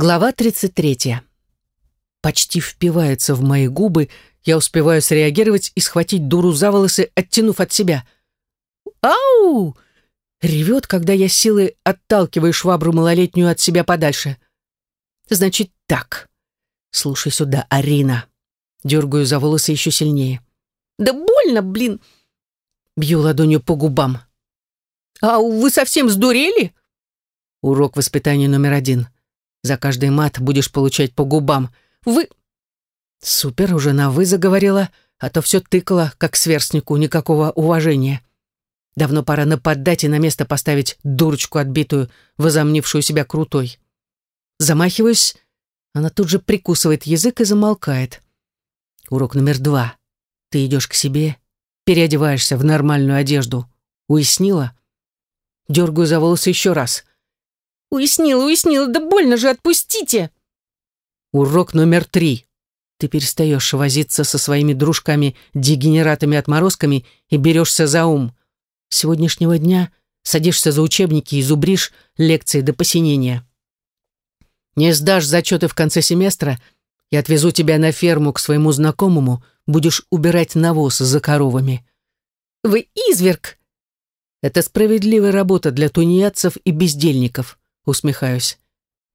Глава 33. Почти впивается в мои губы, я успеваю среагировать и схватить дуру за волосы, оттянув от себя. «Ау!» Ревет, когда я силой отталкиваю швабру малолетнюю от себя подальше. «Значит так. Слушай сюда, Арина». Дергаю за волосы еще сильнее. «Да больно, блин!» Бью ладонью по губам. «А вы совсем сдурели?» Урок воспитания номер один. За каждый мат будешь получать по губам. Вы... Супер, уже на «вы» заговорила, а то все тыкала, как сверстнику, никакого уважения. Давно пора нападать и на место поставить дурочку отбитую, возомнившую себя крутой. Замахиваюсь, она тут же прикусывает язык и замолкает. Урок номер два. Ты идешь к себе, переодеваешься в нормальную одежду. Уяснила? Дергаю за волосы еще раз. «Уяснила, уяснила, да больно же, отпустите!» Урок номер три. Ты перестаешь возиться со своими дружками-дегенератами-отморозками и берешься за ум. С сегодняшнего дня садишься за учебники и зубришь лекции до посинения. Не сдашь зачеты в конце семестра, я отвезу тебя на ферму к своему знакомому, будешь убирать навоз за коровами. Вы изверг! Это справедливая работа для тунеядцев и бездельников усмехаюсь.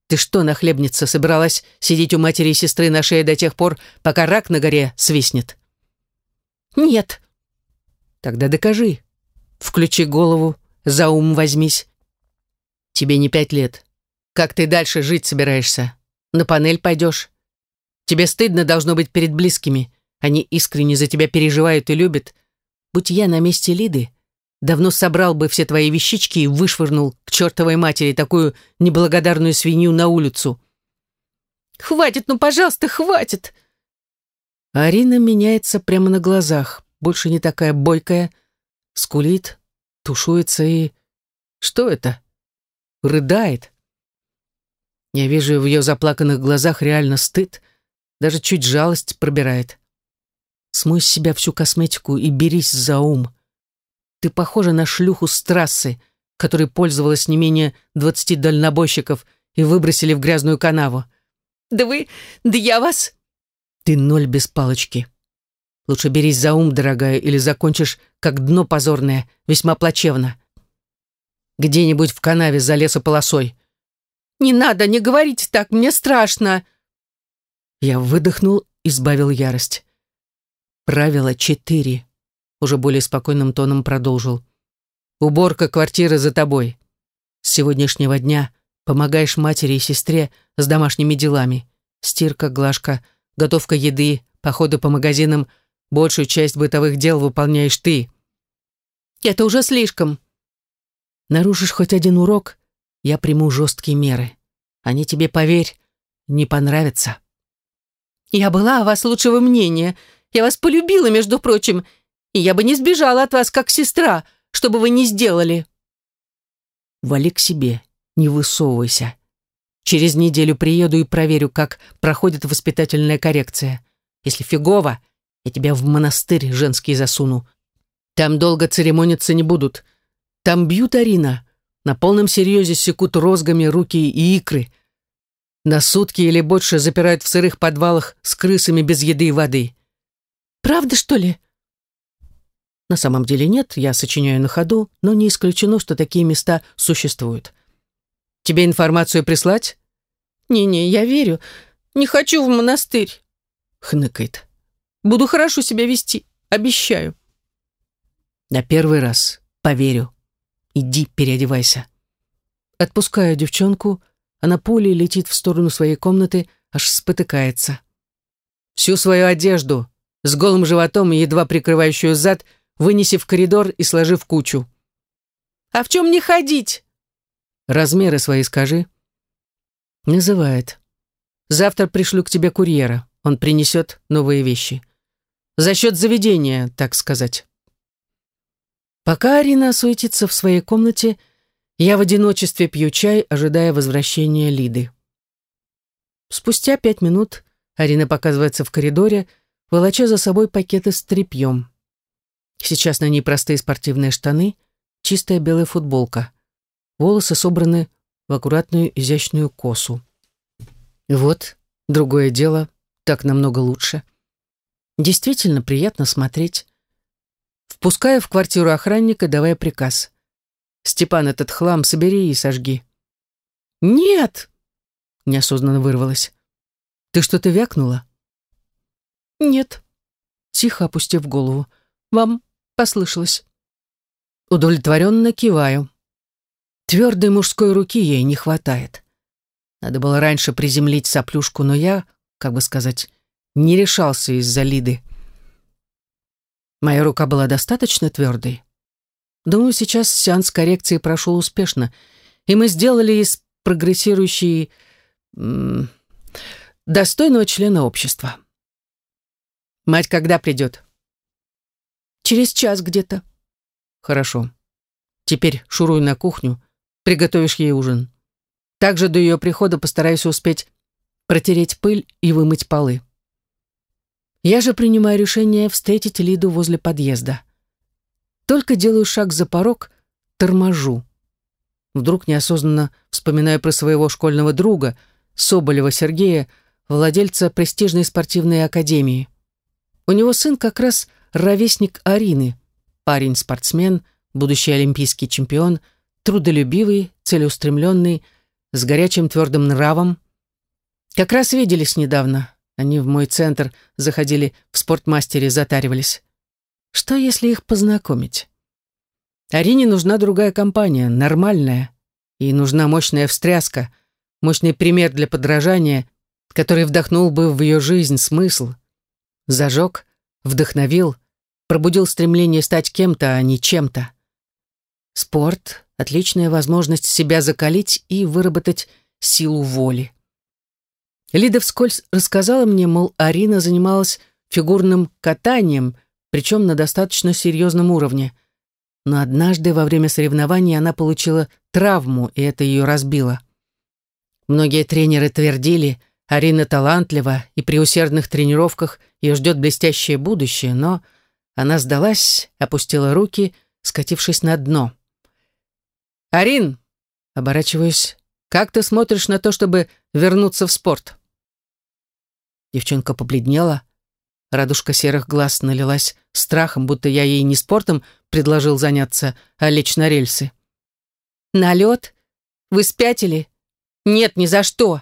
Ты что, нахлебница, собралась сидеть у матери и сестры на шее до тех пор, пока рак на горе свистнет? Нет. Тогда докажи. Включи голову, за ум возьмись. Тебе не пять лет. Как ты дальше жить собираешься? На панель пойдешь? Тебе стыдно должно быть перед близкими. Они искренне за тебя переживают и любят. Будь я на месте Лиды, Давно собрал бы все твои вещички и вышвырнул к чертовой матери такую неблагодарную свинью на улицу. «Хватит, ну, пожалуйста, хватит!» Арина меняется прямо на глазах, больше не такая бойкая, скулит, тушуется и... Что это? Рыдает. Я вижу в ее заплаканных глазах реально стыд, даже чуть жалость пробирает. Смой с себя всю косметику и берись за ум. Ты похожа на шлюху с трассы, которой пользовалась не менее двадцати дальнобойщиков и выбросили в грязную канаву. Да вы... да я вас... Ты ноль без палочки. Лучше берись за ум, дорогая, или закончишь, как дно позорное, весьма плачевно. Где-нибудь в канаве за лесополосой. «Не надо, не говорите так, мне страшно!» Я выдохнул и сбавил ярость. Правило четыре уже более спокойным тоном продолжил. «Уборка квартиры за тобой. С сегодняшнего дня помогаешь матери и сестре с домашними делами. Стирка, глажка, готовка еды, походы по магазинам. Большую часть бытовых дел выполняешь ты». «Это уже слишком». «Нарушишь хоть один урок, я приму жесткие меры. Они тебе, поверь, не понравятся». «Я была о вас лучшего мнения. Я вас полюбила, между прочим, и я бы не сбежала от вас, как сестра, что бы вы ни сделали». «Вали к себе, не высовывайся. Через неделю приеду и проверю, как проходит воспитательная коррекция. Если фигово, я тебя в монастырь женский засуну. Там долго церемониться не будут. Там бьют Арина. На полном серьезе секут розгами руки и икры. На сутки или больше запирают в сырых подвалах с крысами без еды и воды. «Правда, что ли?» На самом деле нет, я сочиняю на ходу, но не исключено, что такие места существуют. Тебе информацию прислать? Не-не, я верю. Не хочу в монастырь. Хныкает. Буду хорошо себя вести, обещаю. На первый раз поверю. Иди переодевайся. Отпускаю девчонку, она пулей летит в сторону своей комнаты, аж спотыкается. Всю свою одежду, с голым животом и едва прикрывающую зад, вынеси в коридор и сложи в кучу. «А в чем не ходить?» «Размеры свои скажи». «Называет. Завтра пришлю к тебе курьера. Он принесет новые вещи. За счет заведения, так сказать». Пока Арина суетится в своей комнате, я в одиночестве пью чай, ожидая возвращения Лиды. Спустя пять минут Арина показывается в коридоре, волоча за собой пакеты с тряпьем. Сейчас на ней простые спортивные штаны, чистая белая футболка. Волосы собраны в аккуратную изящную косу. Вот, другое дело, так намного лучше. Действительно приятно смотреть. Впуская в квартиру охранника, давая приказ. «Степан, этот хлам собери и сожги». «Нет!» — неосознанно вырвалась. «Ты что-то вякнула?» «Нет», — тихо опустив голову. «Вам послышалось». Удовлетворенно киваю. Твердой мужской руки ей не хватает. Надо было раньше приземлить соплюшку, но я, как бы сказать, не решался из-за Лиды. Моя рука была достаточно твердой. Думаю, сейчас сеанс коррекции прошел успешно, и мы сделали из прогрессирующей... достойного члена общества. Мать когда придет? Через час где-то. Хорошо. Теперь шуруй на кухню, приготовишь ей ужин. Также до ее прихода постараюсь успеть протереть пыль и вымыть полы. Я же принимаю решение встретить Лиду возле подъезда. Только делаю шаг за порог, торможу. Вдруг неосознанно вспоминаю про своего школьного друга, Соболева Сергея, владельца престижной спортивной академии. У него сын как раз ровесник Арины, парень-спортсмен, будущий олимпийский чемпион, трудолюбивый, целеустремленный, с горячим твердым нравом. Как раз виделись недавно. Они в мой центр заходили, в спортмастере затаривались. Что, если их познакомить? Арине нужна другая компания, нормальная. И нужна мощная встряска, мощный пример для подражания, который вдохнул бы в ее жизнь смысл. Зажег, вдохновил, пробудил стремление стать кем-то, а не чем-то. Спорт — отличная возможность себя закалить и выработать силу воли. Лида вскользь рассказала мне, мол, Арина занималась фигурным катанием, причем на достаточно серьезном уровне. Но однажды во время соревнований она получила травму, и это ее разбило. Многие тренеры твердили, Арина талантлива, и при усердных тренировках ее ждет блестящее будущее, но она сдалась, опустила руки, скатившись на дно. «Арин!» — оборачиваюсь. «Как ты смотришь на то, чтобы вернуться в спорт?» Девчонка побледнела. Радужка серых глаз налилась страхом, будто я ей не спортом предложил заняться, а лечь на рельсы. «На лед? Вы спятили? Нет, ни за что!»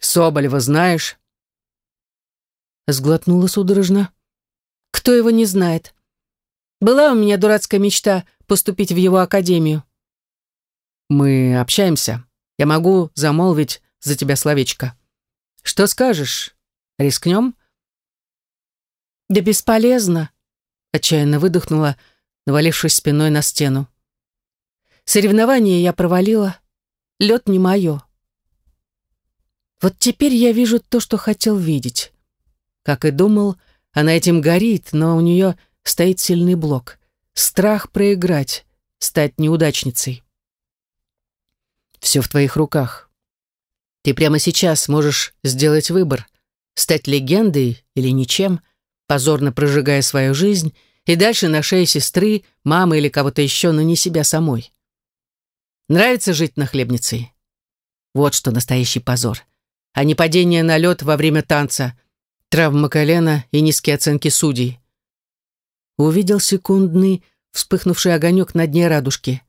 «Соболева знаешь?» Сглотнула судорожно. «Кто его не знает? Была у меня дурацкая мечта поступить в его академию». «Мы общаемся. Я могу замолвить за тебя словечко». Что скажешь? Рискнем? Да бесполезно, отчаянно выдохнула, навалившись спиной на стену. Соревнование я провалила. Лед не мое. Вот теперь я вижу то, что хотел видеть. Как и думал, она этим горит, но у нее стоит сильный блок. Страх проиграть, стать неудачницей. Все в твоих руках. Ты прямо сейчас можешь сделать выбор, стать легендой или ничем, позорно прожигая свою жизнь, и дальше на шее сестры, мамы или кого-то еще, но не себя самой. Нравится жить на хлебнице? Вот что настоящий позор. А не падение на лед во время танца, травма колена и низкие оценки судей. Увидел секундный, вспыхнувший огонек на дне радужки.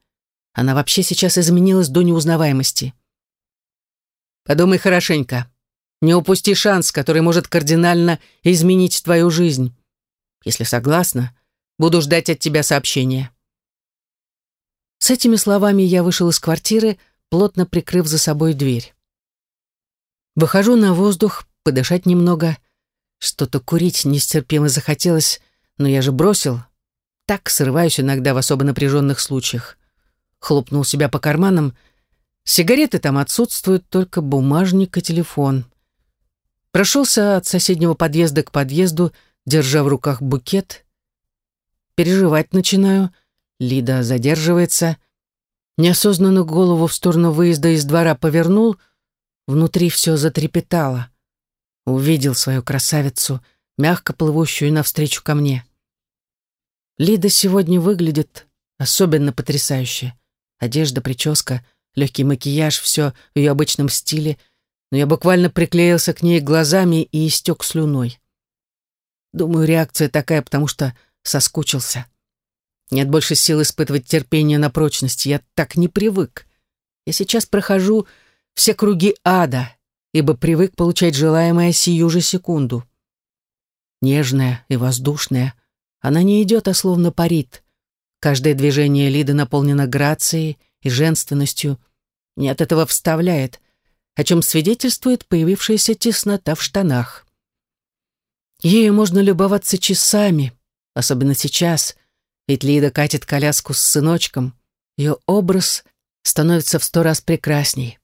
Она вообще сейчас изменилась до неузнаваемости. Подумай хорошенько. Не упусти шанс, который может кардинально изменить твою жизнь. Если согласна, буду ждать от тебя сообщения». С этими словами я вышел из квартиры, плотно прикрыв за собой дверь. Выхожу на воздух, подышать немного. Что-то курить нестерпимо захотелось, но я же бросил. Так срываюсь иногда в особо напряженных случаях. Хлопнул себя по карманам — Сигареты там отсутствуют, только бумажник и телефон. Прошелся от соседнего подъезда к подъезду, держа в руках букет. Переживать начинаю. Лида задерживается. Неосознанно голову в сторону выезда из двора повернул. Внутри все затрепетало. Увидел свою красавицу, мягко плывущую навстречу ко мне. Лида сегодня выглядит особенно потрясающе. Одежда, прическа — легкий макияж, все в ее обычном стиле. но я буквально приклеился к ней глазами и истек слюной. Думаю, реакция такая, потому что соскучился. Нет больше сил испытывать терпение на прочность. Я так не привык. Я сейчас прохожу все круги ада, ибо привык получать желаемое сию же секунду. Нежная и воздушная, она не идет, а словно парит. Каждое движение Лиды наполнено грацией и женственностью. Не от этого вставляет, о чем свидетельствует появившаяся теснота в штанах. Ею можно любоваться часами, особенно сейчас, ведь Лида катит коляску с сыночком. Ее образ становится в сто раз прекрасней.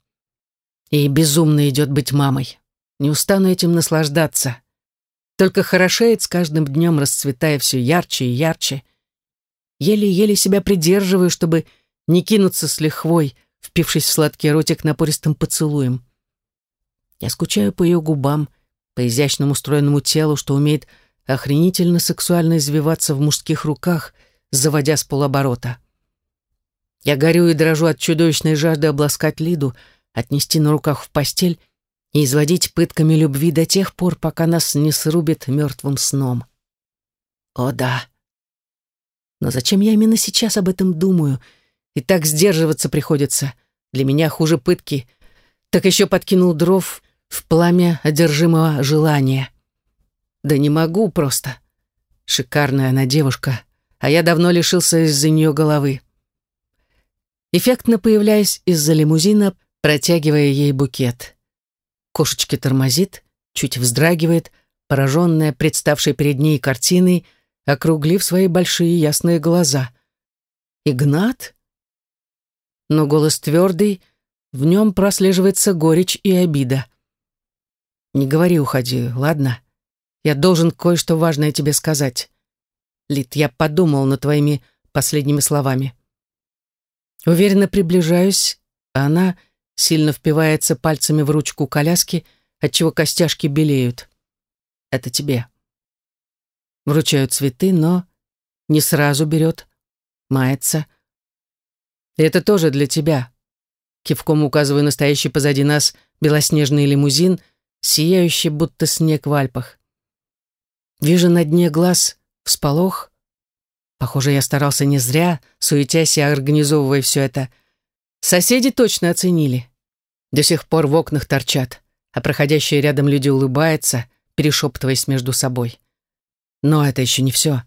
И безумно идет быть мамой. Не устану этим наслаждаться. Только хорошеет с каждым днем, расцветая все ярче и ярче. Еле-еле себя придерживаю, чтобы не кинуться с лихвой, впившись в сладкий ротик напористым поцелуем. Я скучаю по ее губам, по изящному стройному телу, что умеет охренительно сексуально извиваться в мужских руках, заводя с полоборота. Я горю и дрожу от чудовищной жажды обласкать Лиду, отнести на руках в постель и изводить пытками любви до тех пор, пока нас не срубит мертвым сном. О да. Но зачем я именно сейчас об этом думаю? И так сдерживаться приходится. Для меня хуже пытки. Так еще подкинул дров в пламя одержимого желания. Да не могу просто. Шикарная она девушка, а я давно лишился из-за нее головы. Эффектно появляясь из-за лимузина, протягивая ей букет. Кошечки тормозит, чуть вздрагивает, пораженная представшей перед ней картиной, округлив свои большие ясные глаза. «Игнат?» Но голос твердый, в нем прослеживается горечь и обида. «Не говори, уходи, ладно? Я должен кое-что важное тебе сказать. Лид, я подумал над твоими последними словами. Уверенно приближаюсь, а она сильно впивается пальцами в ручку коляски, отчего костяшки белеют. Это тебе. Вручаю цветы, но не сразу берет, мается. Это тоже для тебя. Кивком указываю настоящий позади нас белоснежный лимузин, сияющий, будто снег в Альпах. Вижу на дне глаз всполох, Похоже, я старался не зря, суетясь и организовывая все это. Соседи точно оценили. До сих пор в окнах торчат, а проходящие рядом люди улыбаются, перешептываясь между собой. Но это еще не все.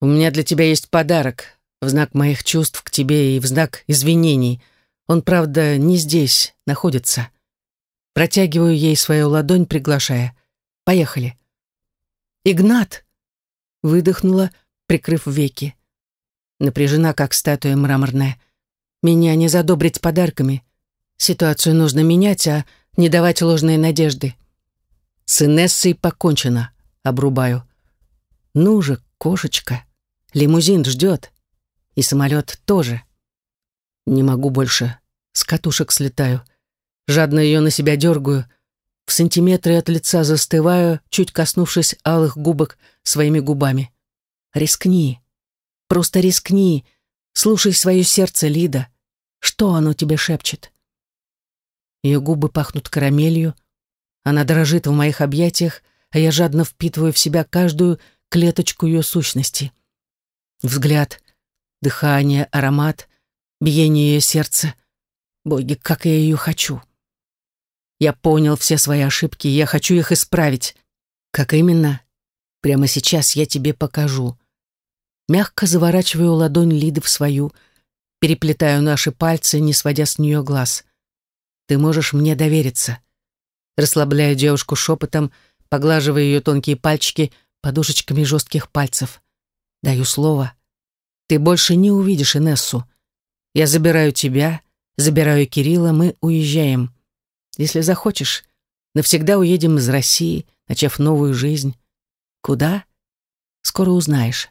У меня для тебя есть подарок в знак моих чувств к тебе и в знак извинений. Он, правда, не здесь находится. Протягиваю ей свою ладонь, приглашая. Поехали. «Игнат!» Выдохнула, прикрыв веки. Напряжена, как статуя мраморная. Меня не задобрить подарками. Ситуацию нужно менять, а не давать ложные надежды. С Инессой покончено, обрубаю. Ну же, кошечка, лимузин ждет. И самолет тоже. Не могу больше. С катушек слетаю. Жадно ее на себя дергаю. В сантиметре от лица застываю, чуть коснувшись алых губок своими губами. Рискни. Просто рискни. Слушай свое сердце, Лида. Что оно тебе шепчет? Ее губы пахнут карамелью. Она дрожит в моих объятиях, а я жадно впитываю в себя каждую клеточку ее сущности. Взгляд, дыхание, аромат, биение ее сердца. Боги, как я ее хочу. Я понял все свои ошибки, я хочу их исправить. Как именно? Прямо сейчас я тебе покажу. Мягко заворачиваю ладонь Лиды в свою, переплетаю наши пальцы, не сводя с нее глаз. Ты можешь мне довериться. Расслабляю девушку шепотом, поглаживая ее тонкие пальчики подушечками жестких пальцев. Даю слово. Ты больше не увидишь Инессу. Я забираю тебя, забираю Кирилла, мы уезжаем. Если захочешь, навсегда уедем из России, начав новую жизнь. Куда? Скоро узнаешь.